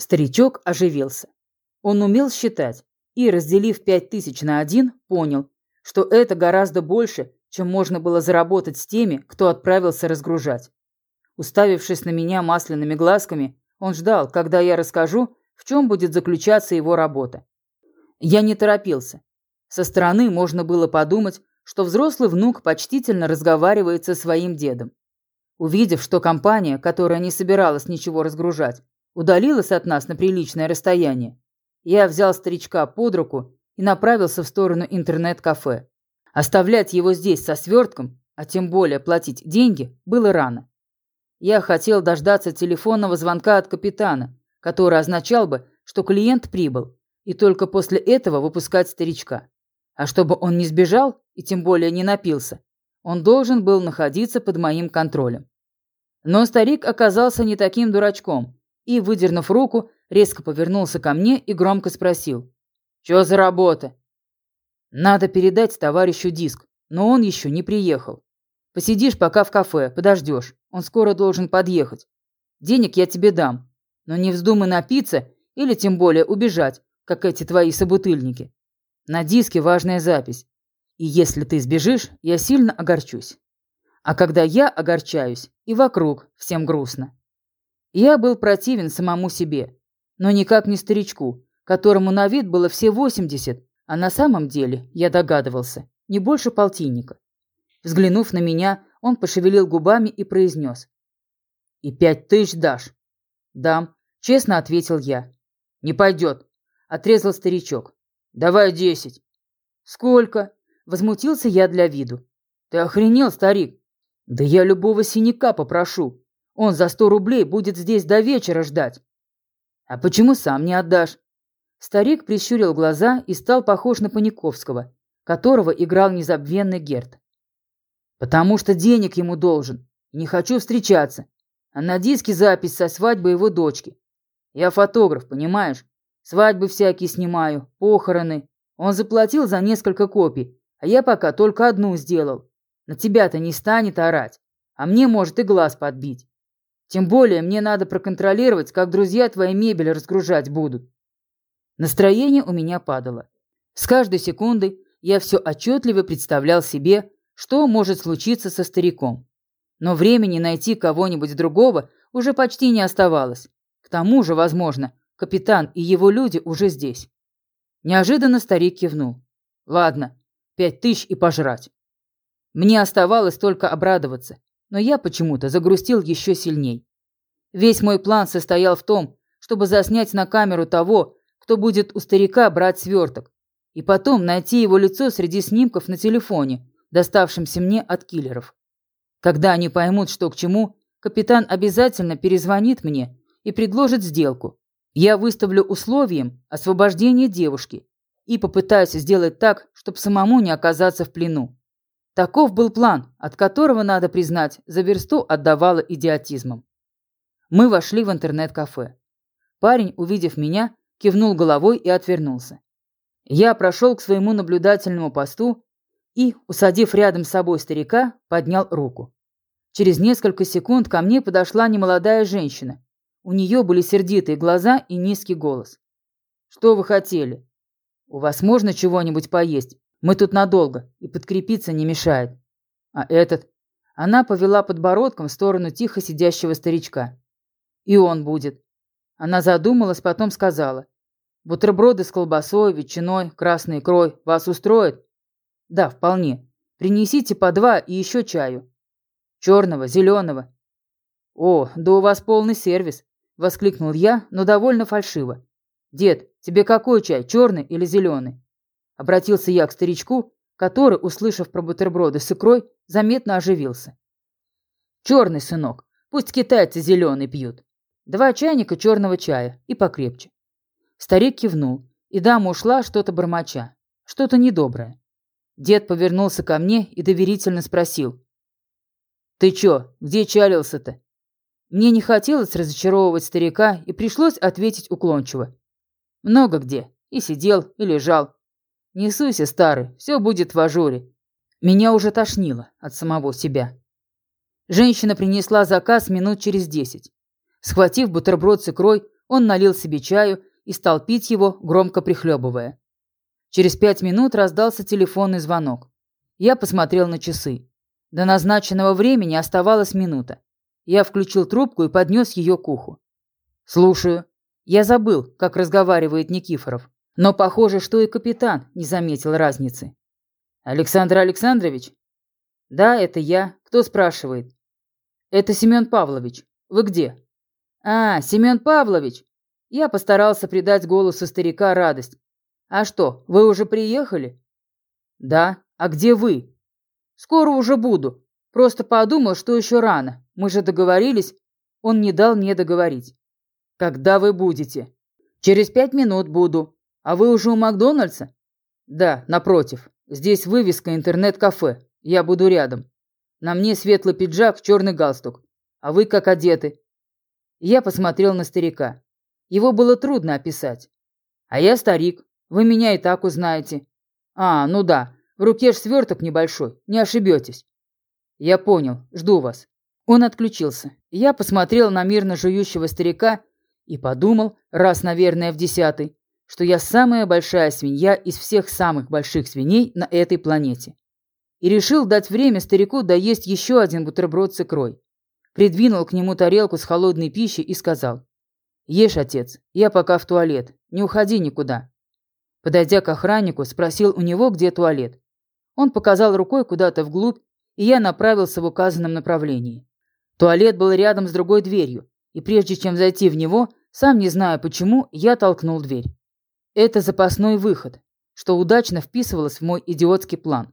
Старичок оживился. Он умел считать и, разделив пять тысяч на один, понял, что это гораздо больше, чем можно было заработать с теми, кто отправился разгружать. Уставившись на меня масляными глазками, он ждал, когда я расскажу, в чем будет заключаться его работа. Я не торопился. Со стороны можно было подумать, что взрослый внук почтительно разговаривает со своим дедом. Увидев, что компания, которая не собиралась ничего разгружать, удалилась от нас на приличное расстояние, я взял старичка под руку и направился в сторону интернет-кафе. Оставлять его здесь со свертком, а тем более платить деньги, было рано. Я хотел дождаться телефонного звонка от капитана, который означал бы, что клиент прибыл, и только после этого выпускать старичка. А чтобы он не сбежал и тем более не напился, он должен был находиться под моим контролем. Но старик оказался не таким дурачком и, выдернув руку, резко повернулся ко мне и громко спросил. «Чё за работа?» «Надо передать товарищу диск, но он еще не приехал. Посидишь пока в кафе, подождешь, он скоро должен подъехать. Денег я тебе дам, но не вздумай напиться или тем более убежать, как эти твои собутыльники. На диске важная запись. И если ты сбежишь, я сильно огорчусь. А когда я огорчаюсь, и вокруг всем грустно. Я был противен самому себе, но никак не старичку, которому на вид было все 80, а на самом деле, я догадывался, не больше полтинника. Взглянув на меня, он пошевелил губами и произнес. «И пять тысяч дашь?» «Дам», — честно ответил я. «Не пойдет», — отрезал старичок. «Давай десять». «Сколько?» — возмутился я для виду. «Ты охренел, старик? Да я любого синяка попрошу. Он за сто рублей будет здесь до вечера ждать. А почему сам не отдашь? Старик прищурил глаза и стал похож на Паниковского, которого играл незабвенный Герд. Потому что денег ему должен. Не хочу встречаться. А на диске запись со свадьбы его дочки. Я фотограф, понимаешь? Свадьбы всякие снимаю, похороны. Он заплатил за несколько копий, а я пока только одну сделал. На тебя-то не станет орать, а мне может и глаз подбить. Тем более мне надо проконтролировать, как друзья твои мебель разгружать будут. Настроение у меня падало. С каждой секундой я все отчетливо представлял себе, что может случиться со стариком. Но времени найти кого-нибудь другого уже почти не оставалось. К тому же, возможно, капитан и его люди уже здесь. Неожиданно старик кивнул. «Ладно, пять тысяч и пожрать». Мне оставалось только обрадоваться, но я почему-то загрустил еще сильней. Весь мой план состоял в том, чтобы заснять на камеру того, кто будет у старика брать сверток, и потом найти его лицо среди снимков на телефоне, доставшемся мне от киллеров. Когда они поймут, что к чему, капитан обязательно перезвонит мне и предложит сделку. Я выставлю условием освобождение девушки и попытаюсь сделать так, чтобы самому не оказаться в плену. Таков был план, от которого, надо признать, за версту отдавало идиотизмом. Мы вошли в интернет-кафе. Парень, увидев меня, кивнул головой и отвернулся. Я прошел к своему наблюдательному посту и, усадив рядом с собой старика, поднял руку. Через несколько секунд ко мне подошла немолодая женщина. У нее были сердитые глаза и низкий голос. «Что вы хотели? У вас можно чего-нибудь поесть? Мы тут надолго, и подкрепиться не мешает. А этот? Она повела подбородком в сторону тихо сидящего старичка. И он будет. Она задумалась, потом сказала. Бутерброды с колбасой, ветчиной, красный икрой вас устроит? Да, вполне. Принесите по два и еще чаю. Черного, зеленого. О, да у вас полный сервис, воскликнул я, но довольно фальшиво. Дед, тебе какой чай, черный или зеленый? Обратился я к старичку, который, услышав про бутерброды с икрой, заметно оживился. «Черный, сынок, пусть китайцы зеленый пьют. Два чайника черного чая и покрепче». Старик кивнул, и дама ушла что-то бормоча, что-то недоброе. Дед повернулся ко мне и доверительно спросил. «Ты чё, где чалился-то?» Мне не хотелось разочаровывать старика, и пришлось ответить уклончиво. «Много где. И сидел, и лежал. Не суйся, старый, все будет в ажуре. Меня уже тошнило от самого себя. Женщина принесла заказ минут через десять. Схватив бутерброд с икрой, Он налил себе чаю и стал пить его, громко прихлебывая. Через пять минут раздался телефонный звонок. Я посмотрел на часы. До назначенного времени оставалась минута. Я включил трубку и поднес ее к уху. «Слушаю. Я забыл, как разговаривает Никифоров. Но похоже, что и капитан не заметил разницы. Александр Александрович? Да, это я. Кто спрашивает? Это Семен Павлович. Вы где? А, Семен Павлович. Я постарался придать голосу старика радость. А что, вы уже приехали? Да. А где вы? Скоро уже буду. Просто подумал, что еще рано. Мы же договорились. Он не дал мне договорить. Когда вы будете? Через пять минут буду. А вы уже у Макдональдса? Да, напротив. Здесь вывеска интернет-кафе. Я буду рядом. На мне светлый пиджак, черный галстук. А вы как одеты? Я посмотрел на старика. Его было трудно описать. А я старик. Вы меня и так узнаете. А, ну да. В руке ж сверток небольшой. Не ошибетесь. Я понял. Жду вас. Он отключился. Я посмотрел на мирно жующего старика и подумал, раз, наверное, в десятый, что я самая большая свинья из всех самых больших свиней на этой планете. И решил дать время старику доесть еще один бутерброд с икрой. Придвинул к нему тарелку с холодной пищей и сказал. «Ешь, отец, я пока в туалет, не уходи никуда». Подойдя к охраннику, спросил у него, где туалет. Он показал рукой куда-то вглубь, и я направился в указанном направлении. Туалет был рядом с другой дверью, и прежде чем зайти в него, сам не знаю почему, я толкнул дверь. Это запасной выход, что удачно вписывалось в мой идиотский план.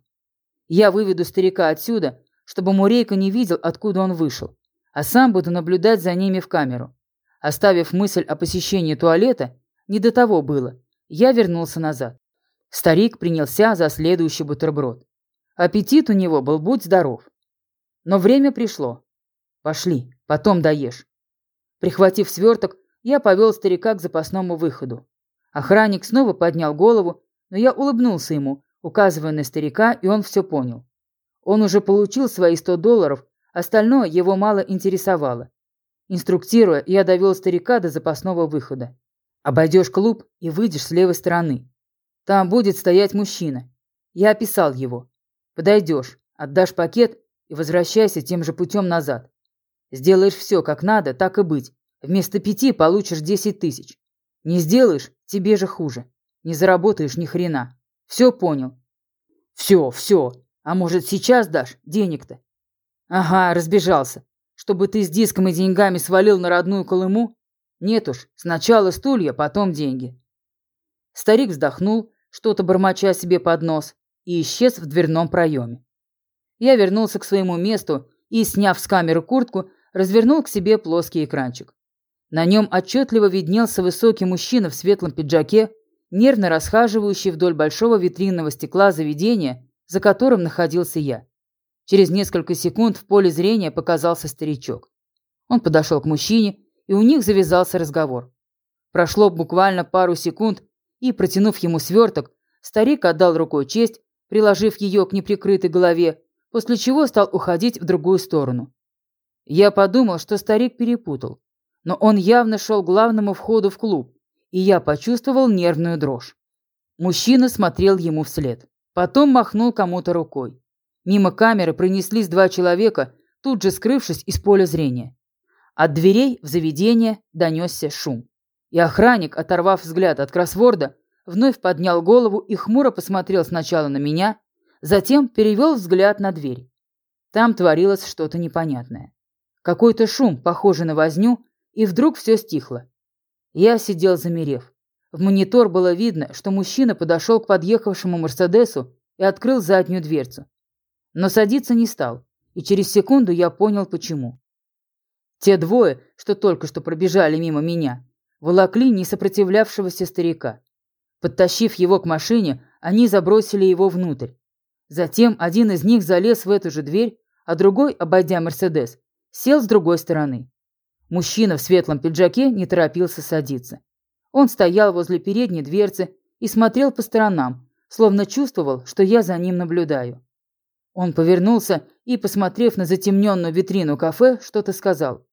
Я выведу старика отсюда, чтобы Мурейка не видел, откуда он вышел, а сам буду наблюдать за ними в камеру. Оставив мысль о посещении туалета, не до того было, я вернулся назад. Старик принялся за следующий бутерброд. Аппетит у него был будь здоров. Но время пришло. Пошли, потом доешь. Прихватив сверток, я повел старика к запасному выходу. Охранник снова поднял голову, но я улыбнулся ему, указывая на старика, и он все понял. Он уже получил свои 100 долларов, остальное его мало интересовало. Инструктируя, я довел старика до запасного выхода. Обойдешь клуб и выйдешь с левой стороны. Там будет стоять мужчина. Я описал его. Подойдешь, отдашь пакет и возвращайся тем же путем назад. Сделаешь все как надо, так и быть. Вместо пяти получишь десять тысяч. Не сделаешь, тебе же хуже. Не заработаешь ни хрена. Все понял? Все, все. А может, сейчас дашь денег-то? Ага, разбежался. Чтобы ты с диском и деньгами свалил на родную Колыму? Нет уж, сначала стулья, потом деньги. Старик вздохнул, что-то бормоча себе под нос, и исчез в дверном проеме. Я вернулся к своему месту и, сняв с камеры куртку, развернул к себе плоский экранчик. На нем отчетливо виднелся высокий мужчина в светлом пиджаке, нервно расхаживающий вдоль большого витринного стекла заведения, за которым находился я. Через несколько секунд в поле зрения показался старичок. Он подошел к мужчине, и у них завязался разговор. Прошло буквально пару секунд, и, протянув ему сверток, старик отдал рукой честь, приложив ее к неприкрытой голове, после чего стал уходить в другую сторону. Я подумал, что старик перепутал но он явно шел к главному входу в клуб, и я почувствовал нервную дрожь. Мужчина смотрел ему вслед. Потом махнул кому-то рукой. Мимо камеры пронеслись два человека, тут же скрывшись из поля зрения. От дверей в заведение донесся шум. И охранник, оторвав взгляд от кроссворда, вновь поднял голову и хмуро посмотрел сначала на меня, затем перевел взгляд на дверь. Там творилось что-то непонятное. Какой-то шум, похожий на возню, и вдруг все стихло. Я сидел замерев. В монитор было видно, что мужчина подошел к подъехавшему Мерседесу и открыл заднюю дверцу. Но садиться не стал, и через секунду я понял, почему. Те двое, что только что пробежали мимо меня, волокли несопротивлявшегося старика. Подтащив его к машине, они забросили его внутрь. Затем один из них залез в эту же дверь, а другой, обойдя Мерседес, сел с другой стороны. Мужчина в светлом пиджаке не торопился садиться. Он стоял возле передней дверцы и смотрел по сторонам, словно чувствовал, что я за ним наблюдаю. Он повернулся и, посмотрев на затемненную витрину кафе, что-то сказал.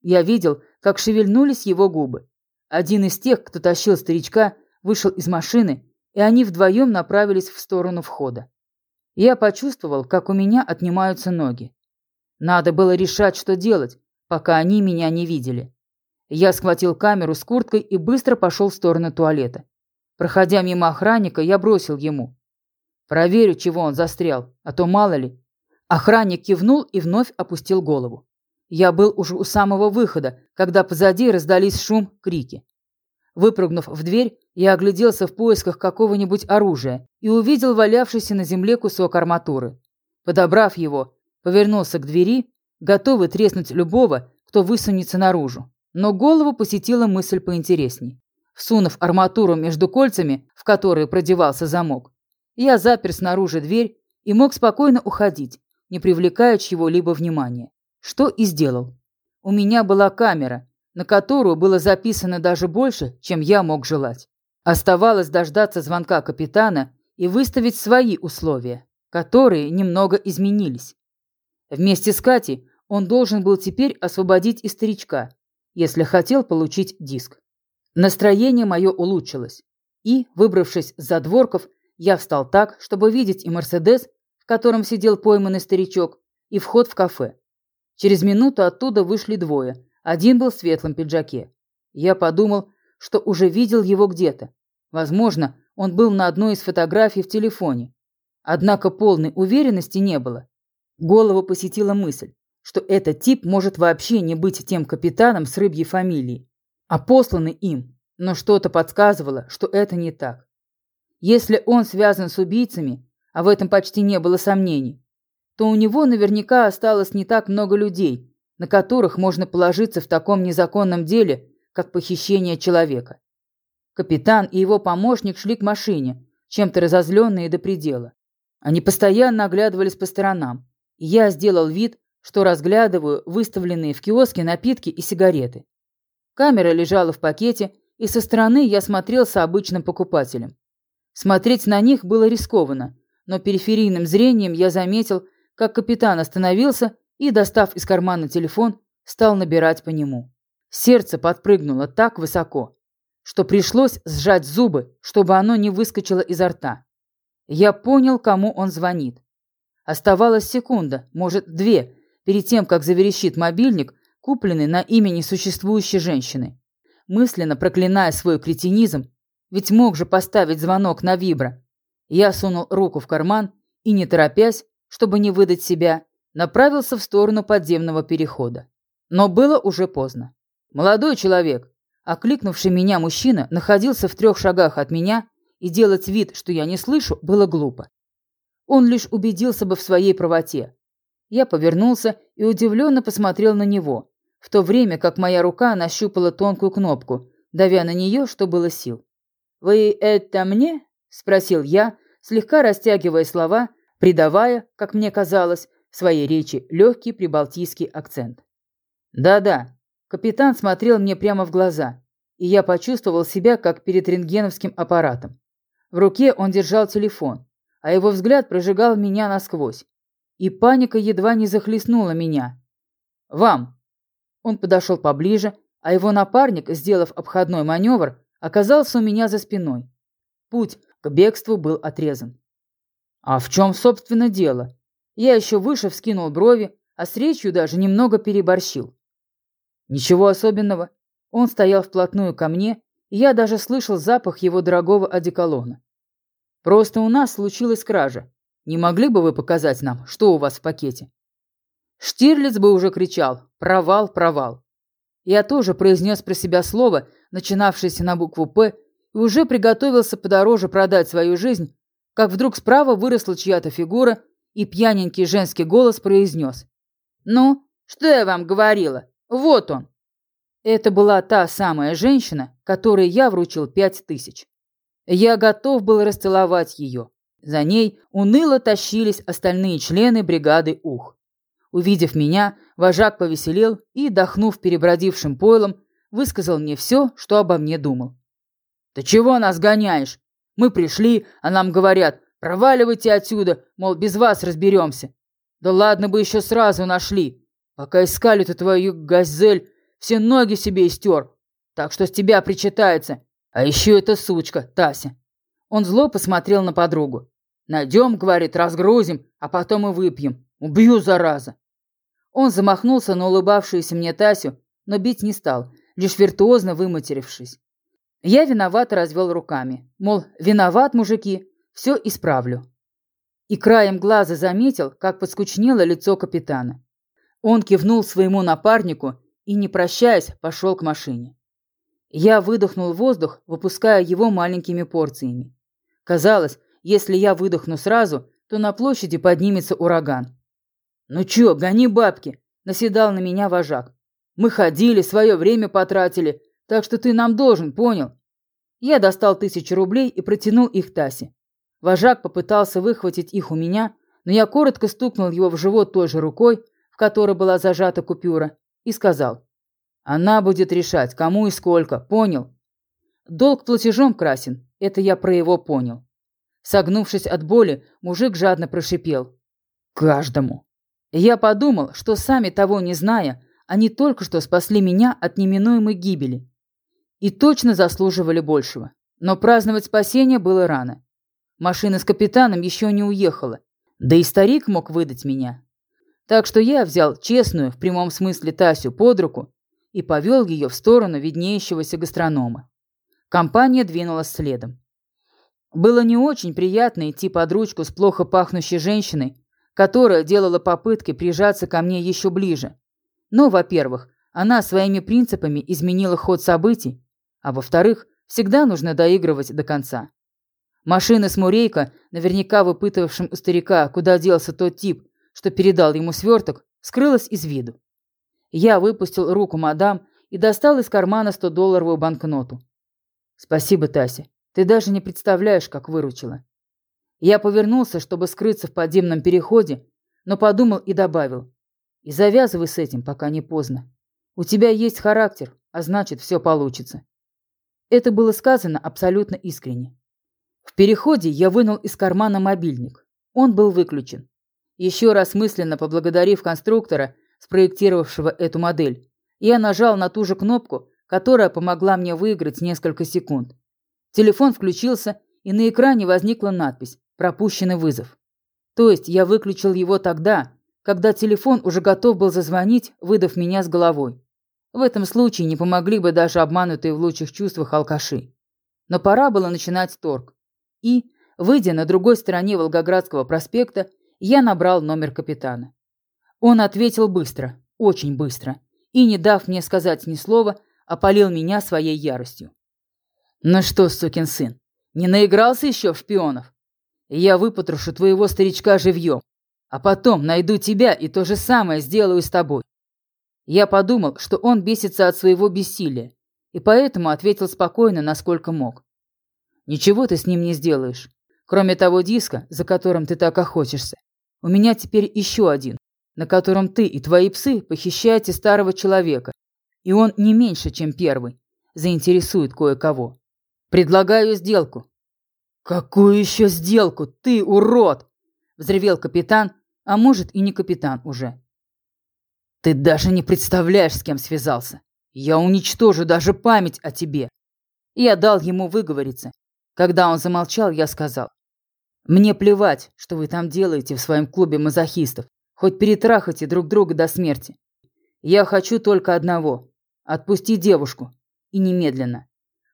Я видел, как шевельнулись его губы. Один из тех, кто тащил старичка, вышел из машины, и они вдвоем направились в сторону входа. Я почувствовал, как у меня отнимаются ноги. Надо было решать, что делать, пока они меня не видели. Я схватил камеру с курткой и быстро пошел в сторону туалета. Проходя мимо охранника, я бросил ему. Проверю, чего он застрял, а то мало ли. Охранник кивнул и вновь опустил голову. Я был уже у самого выхода, когда позади раздались шум, крики. Выпрыгнув в дверь, я огляделся в поисках какого-нибудь оружия и увидел валявшийся на земле кусок арматуры. Подобрав его, повернулся к двери, готовый треснуть любого, кто высунется наружу. Но голову посетила мысль поинтересней. Всунув арматуру между кольцами, в которые продевался замок, я запер снаружи дверь и мог спокойно уходить, не привлекая чьего-либо внимания. Что и сделал. У меня была камера, на которую было записано даже больше, чем я мог желать. Оставалось дождаться звонка капитана и выставить свои условия, которые немного изменились. Вместе с Катей он должен был теперь освободить и старичка, если хотел получить диск. Настроение мое улучшилось, и, выбравшись за дворков, я встал так, чтобы видеть и Мерседес, в котором сидел пойманный старичок, и вход в кафе. Через минуту оттуда вышли двое, один был в светлом пиджаке. Я подумал, что уже видел его где-то. Возможно, он был на одной из фотографий в телефоне. Однако полной уверенности не было. Голову посетила мысль, что этот тип может вообще не быть тем капитаном с рыбьей фамилией, а посланный им, но что-то подсказывало, что это не так. Если он связан с убийцами, а в этом почти не было сомнений, то у него наверняка осталось не так много людей, на которых можно положиться в таком незаконном деле, как похищение человека. Капитан и его помощник шли к машине, чем-то разозленные до предела. Они постоянно оглядывались по сторонам, я сделал вид, что разглядываю выставленные в киоске напитки и сигареты. Камера лежала в пакете, и со стороны я смотрелся обычным покупателем. Смотреть на них было рискованно, но периферийным зрением я заметил, как капитан остановился и, достав из кармана телефон, стал набирать по нему. Сердце подпрыгнуло так высоко, что пришлось сжать зубы, чтобы оно не выскочило изо рта. Я понял, кому он звонит. Оставалась секунда, может, две, перед тем, как заверещит мобильник, купленный на имя несуществующей женщины. Мысленно проклиная свой кретинизм, ведь мог же поставить звонок на вибро. Я сунул руку в карман и, не торопясь, чтобы не выдать себя, направился в сторону подземного перехода. Но было уже поздно. Молодой человек, окликнувший меня мужчина, находился в трех шагах от меня, и делать вид, что я не слышу, было глупо. Он лишь убедился бы в своей правоте. Я повернулся и удивленно посмотрел на него, в то время как моя рука нащупала тонкую кнопку, давя на нее, что было сил. «Вы это мне?» – спросил я, слегка растягивая слова, придавая, как мне казалось, своей речи легкий прибалтийский акцент. «Да-да», капитан смотрел мне прямо в глаза, и я почувствовал себя, как перед рентгеновским аппаратом. В руке он держал телефон, а его взгляд прожигал меня насквозь. И паника едва не захлестнула меня. «Вам!» Он подошел поближе, а его напарник, сделав обходной маневр, оказался у меня за спиной. Путь к бегству был отрезан. «А в чем, собственно, дело?» Я еще выше вскинул брови, а с речью даже немного переборщил. Ничего особенного. Он стоял вплотную ко мне, и я даже слышал запах его дорогого одеколона. Просто у нас случилась кража. Не могли бы вы показать нам, что у вас в пакете? Штирлиц бы уже кричал «Провал, провал». Я тоже произнес про себя слово, начинавшееся на букву «П», и уже приготовился подороже продать свою жизнь, как вдруг справа выросла чья-то фигура и пьяненький женский голос произнес. «Ну, что я вам говорила? Вот он!» Это была та самая женщина, которой я вручил пять тысяч. Я готов был расцеловать ее. За ней уныло тащились остальные члены бригады «Ух». Увидев меня, вожак повеселел и, дохнув перебродившим пойлом, высказал мне все, что обо мне думал. «Ты чего нас гоняешь? Мы пришли, а нам говорят, Проваливайте отсюда, мол, без вас разберемся. Да ладно бы еще сразу нашли. Пока искали ты твою газель, все ноги себе истер. Так что с тебя причитается. А еще эта сучка, Тася». Он зло посмотрел на подругу. «Найдем, — говорит, — разгрузим, а потом и выпьем. Убью, зараза!» Он замахнулся на улыбавшуюся мне Тасю, но бить не стал, лишь виртуозно выматерившись. Я виновато развел руками, мол, виноват, мужики, все исправлю. И краем глаза заметил, как подскучнело лицо капитана. Он кивнул своему напарнику и, не прощаясь, пошел к машине. Я выдохнул воздух, выпуская его маленькими порциями. Казалось, если я выдохну сразу, то на площади поднимется ураган. «Ну чё, гони бабки!» – наседал на меня вожак. «Мы ходили, свое время потратили, так что ты нам должен, понял?» Я достал тысячу рублей и протянул их Тасе. Вожак попытался выхватить их у меня, но я коротко стукнул его в живот той же рукой, в которой была зажата купюра, и сказал. «Она будет решать, кому и сколько, понял?» Долг платежом красен, это я про его понял. Согнувшись от боли, мужик жадно прошипел. «Каждому!» Я подумал, что сами того не зная, они только что спасли меня от неминуемой гибели. И точно заслуживали большего. Но праздновать спасение было рано. Машина с капитаном еще не уехала. Да и старик мог выдать меня. Так что я взял честную, в прямом смысле Тасю, под руку и повел ее в сторону виднеющегося гастронома. Компания двинулась следом. Было не очень приятно идти под ручку с плохо пахнущей женщиной, которая делала попытки прижаться ко мне еще ближе. Но, во-первых, она своими принципами изменила ход событий, а во-вторых, всегда нужно доигрывать до конца. Машина с Мурейко, наверняка выпытывавшим у старика, куда делся тот тип, что передал ему сверток, скрылась из виду. Я выпустил руку мадам и достал из кармана 100-долларовую банкноту. «Спасибо, Тася. Ты даже не представляешь, как выручила. Я повернулся, чтобы скрыться в подземном переходе, но подумал и добавил. И завязывай с этим, пока не поздно. У тебя есть характер, а значит, все получится. Это было сказано абсолютно искренне. В переходе я вынул из кармана мобильник. Он был выключен. Еще раз мысленно поблагодарив конструктора, спроектировавшего эту модель, я нажал на ту же кнопку, которая помогла мне выиграть несколько секунд. Телефон включился, и на экране возникла надпись «Пропущенный вызов». То есть я выключил его тогда, когда телефон уже готов был зазвонить, выдав меня с головой. В этом случае не помогли бы даже обманутые в лучших чувствах алкаши. Но пора было начинать торг. И, выйдя на другой стороне Волгоградского проспекта, я набрал номер капитана. Он ответил быстро, очень быстро, и, не дав мне сказать ни слова, опалил меня своей яростью. «Ну что, сукин сын, не наигрался еще в шпионов? Я выпотрошу твоего старичка живьем, а потом найду тебя и то же самое сделаю с тобой». Я подумал, что он бесится от своего бессилия, и поэтому ответил спокойно, насколько мог. «Ничего ты с ним не сделаешь. Кроме того диска, за которым ты так охотишься, у меня теперь еще один, на котором ты и твои псы похищаете старого человека, и он не меньше, чем первый, заинтересует кое-кого. Предлагаю сделку». «Какую еще сделку? Ты урод!» – взревел капитан, а может и не капитан уже. «Ты даже не представляешь, с кем связался. Я уничтожу даже память о тебе». Я дал ему выговориться. Когда он замолчал, я сказал. «Мне плевать, что вы там делаете в своем клубе мазохистов. Хоть перетрахайте друг друга до смерти. Я хочу только одного – отпусти девушку. И немедленно.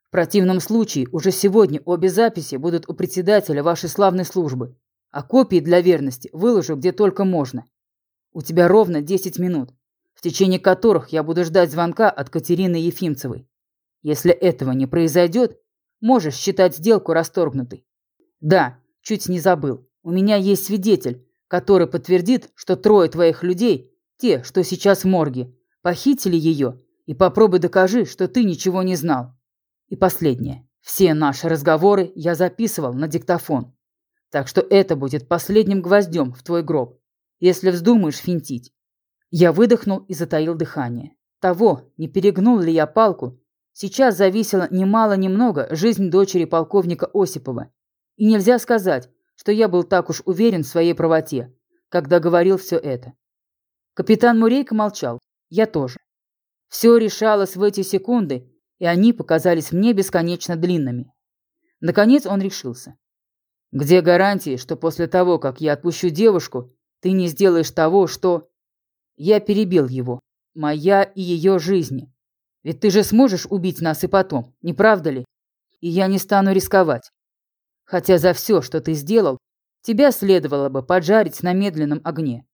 В противном случае уже сегодня обе записи будут у председателя вашей славной службы, а копии для верности выложу где только можно. У тебя ровно 10 минут, в течение которых я буду ждать звонка от Катерины Ефимцевой. Если этого не произойдет, можешь считать сделку расторгнутой. Да, чуть не забыл. У меня есть свидетель, который подтвердит, что трое твоих людей, те, что сейчас в морге, похитили ее, и попробуй докажи, что ты ничего не знал. И последнее. Все наши разговоры я записывал на диктофон. Так что это будет последним гвоздем в твой гроб, если вздумаешь финтить. Я выдохнул и затаил дыхание. Того, не перегнул ли я палку, сейчас зависела немало-немного жизнь дочери полковника Осипова. И нельзя сказать, что я был так уж уверен в своей правоте, когда говорил все это. Капитан Мурейко молчал. Я тоже. Все решалось в эти секунды, и они показались мне бесконечно длинными. Наконец он решился. «Где гарантии, что после того, как я отпущу девушку, ты не сделаешь того, что...» Я перебил его. «Моя и ее жизни. Ведь ты же сможешь убить нас и потом, не правда ли? И я не стану рисковать. Хотя за все, что ты сделал, тебя следовало бы поджарить на медленном огне.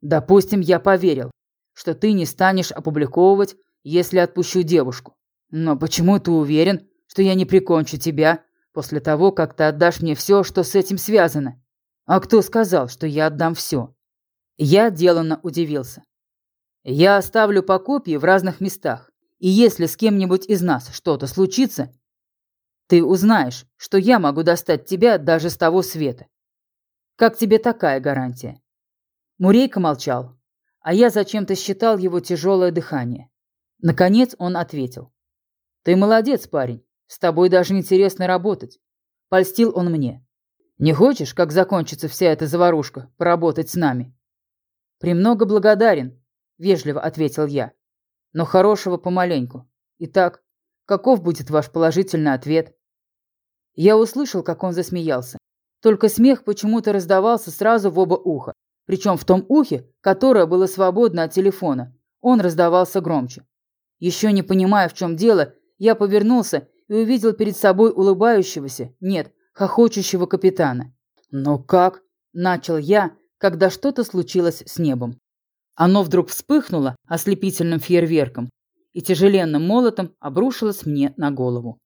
Допустим, я поверил, что ты не станешь опубликовывать, если отпущу девушку. Но почему ты уверен, что я не прикончу тебя после того, как ты отдашь мне все, что с этим связано? А кто сказал, что я отдам все? Я деланно удивился. Я оставлю по копии в разных местах, и если с кем-нибудь из нас что-то случится, ты узнаешь, что я могу достать тебя даже с того света. Как тебе такая гарантия? Мурейка молчал, а я зачем-то считал его тяжелое дыхание. Наконец он ответил. «Ты молодец, парень. С тобой даже интересно работать». Польстил он мне. «Не хочешь, как закончится вся эта заварушка, поработать с нами?» «Премного благодарен», — вежливо ответил я. «Но хорошего помаленьку. Итак, каков будет ваш положительный ответ?» Я услышал, как он засмеялся. Только смех почему-то раздавался сразу в оба уха. Причем в том ухе, которое было свободно от телефона, он раздавался громче. Еще не понимая, в чем дело, я повернулся и увидел перед собой улыбающегося, нет, хохочущего капитана. «Но как?» – начал я, когда что-то случилось с небом. Оно вдруг вспыхнуло ослепительным фейерверком и тяжеленным молотом обрушилось мне на голову.